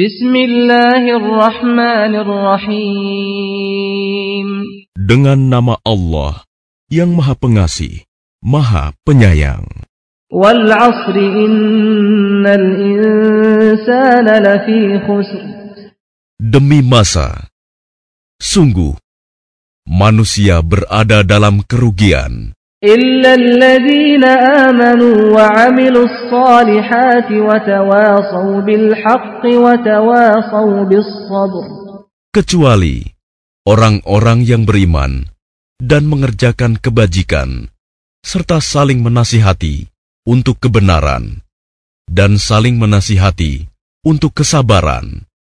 Bismillahirrahmanirrahim. Dengan nama Allah yang Maha Pengasih, Maha Penyayang. Demi masa, sungguh manusia berada dalam kerugian. إلا الذين آمنوا وعملوا الصالحات وتواصوا بالحق وتواصوا بالصبر kecuali orang-orang yang beriman dan mengerjakan kebajikan, serta saling menasihati untuk kebenaran dan saling menasihati untuk kesabaran.